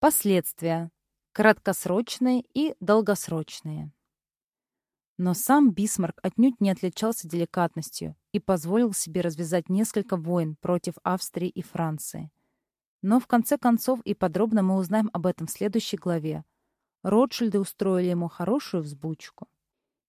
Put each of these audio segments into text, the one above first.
Последствия. Краткосрочные и долгосрочные. Но сам Бисмарк отнюдь не отличался деликатностью и позволил себе развязать несколько войн против Австрии и Франции. Но в конце концов и подробно мы узнаем об этом в следующей главе. Ротшильды устроили ему хорошую взбучку.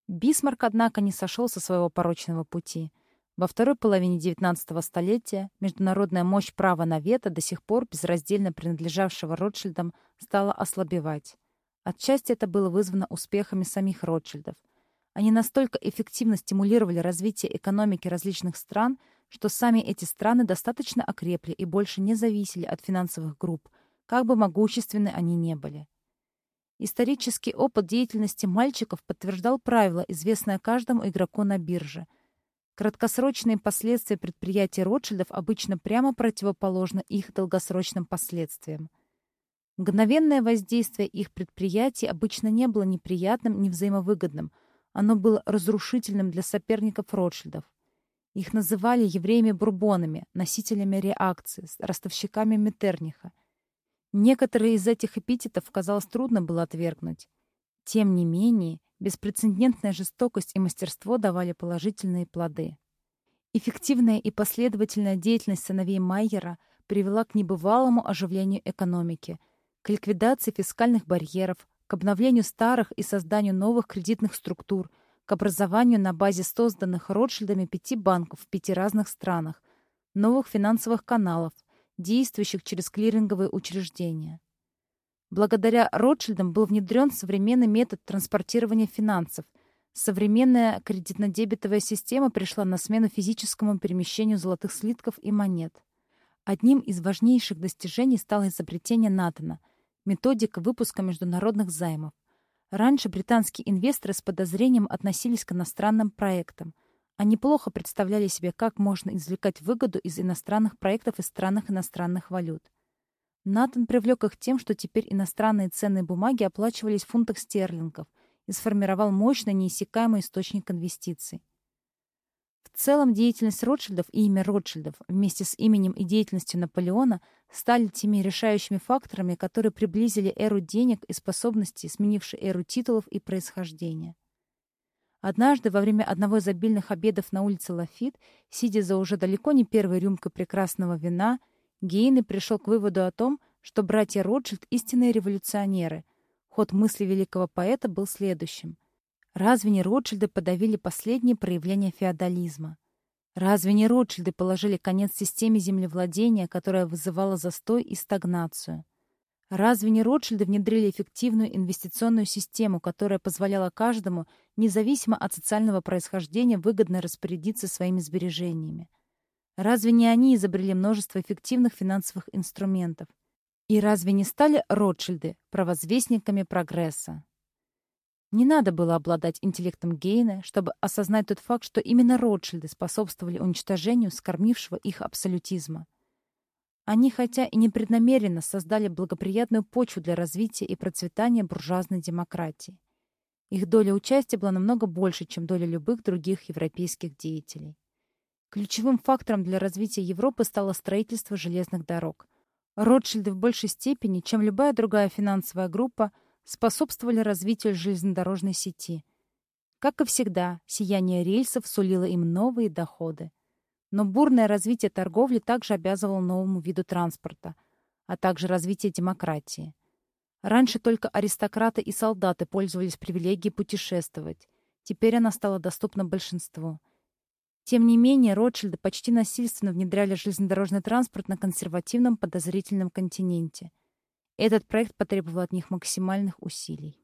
Бисмарк, однако, не сошел со своего порочного пути. Во второй половине XIX столетия международная мощь права на вето, до сих пор безраздельно принадлежавшего Ротшильдам, стала ослабевать. Отчасти это было вызвано успехами самих Ротшильдов – они настолько эффективно стимулировали развитие экономики различных стран, что сами эти страны достаточно окрепли и больше не зависели от финансовых групп, как бы могущественны они не были. Исторический опыт деятельности мальчиков подтверждал правило, известное каждому игроку на бирже. Краткосрочные последствия предприятий Ротшильдов обычно прямо противоположны их долгосрочным последствиям. Мгновенное воздействие их предприятий обычно не было неприятным, ни взаимовыгодным – оно было разрушительным для соперников Ротшильдов. Их называли евреями-бурбонами, носителями реакции, ростовщиками Метерниха. Некоторые из этих эпитетов, казалось, трудно было отвергнуть. Тем не менее, беспрецедентная жестокость и мастерство давали положительные плоды. Эффективная и последовательная деятельность сыновей Майера привела к небывалому оживлению экономики, к ликвидации фискальных барьеров, к обновлению старых и созданию новых кредитных структур, к образованию на базе созданных Ротшильдами пяти банков в пяти разных странах, новых финансовых каналов, действующих через клиринговые учреждения. Благодаря Ротшильдам был внедрен современный метод транспортирования финансов. Современная кредитно-дебетовая система пришла на смену физическому перемещению золотых слитков и монет. Одним из важнейших достижений стало изобретение Натана — Методика выпуска международных займов. Раньше британские инвесторы с подозрением относились к иностранным проектам. Они плохо представляли себе, как можно извлекать выгоду из иностранных проектов и странных иностранных валют. Натан привлек их тем, что теперь иностранные ценные бумаги оплачивались в фунтах стерлингов и сформировал мощный неиссякаемый источник инвестиций. В целом деятельность Ротшильдов и имя Ротшильдов вместе с именем и деятельностью Наполеона стали теми решающими факторами, которые приблизили эру денег и способностей, сменившей эру титулов и происхождения. Однажды, во время одного из обильных обедов на улице Лафит, сидя за уже далеко не первой рюмкой прекрасного вина, Гейне пришел к выводу о том, что братья Ротшильд — истинные революционеры. Ход мысли великого поэта был следующим. Разве не Ротшильды подавили последние проявления феодализма? Разве не Ротшильды положили конец системе землевладения, которая вызывала застой и стагнацию? Разве не Ротшильды внедрили эффективную инвестиционную систему, которая позволяла каждому, независимо от социального происхождения, выгодно распорядиться своими сбережениями? Разве не они изобрели множество эффективных финансовых инструментов? И разве не стали Ротшильды провозвестниками прогресса? Не надо было обладать интеллектом Гейна, чтобы осознать тот факт, что именно Ротшильды способствовали уничтожению скормившего их абсолютизма. Они, хотя и непреднамеренно, создали благоприятную почву для развития и процветания буржуазной демократии. Их доля участия была намного больше, чем доля любых других европейских деятелей. Ключевым фактором для развития Европы стало строительство железных дорог. Ротшильды в большей степени, чем любая другая финансовая группа, способствовали развитию железнодорожной сети. Как и всегда, сияние рельсов сулило им новые доходы. Но бурное развитие торговли также обязывало новому виду транспорта, а также развитие демократии. Раньше только аристократы и солдаты пользовались привилегией путешествовать. Теперь она стала доступна большинству. Тем не менее, Ротшильды почти насильственно внедряли железнодорожный транспорт на консервативном подозрительном континенте – этот проект потребовал от них максимальных усилий.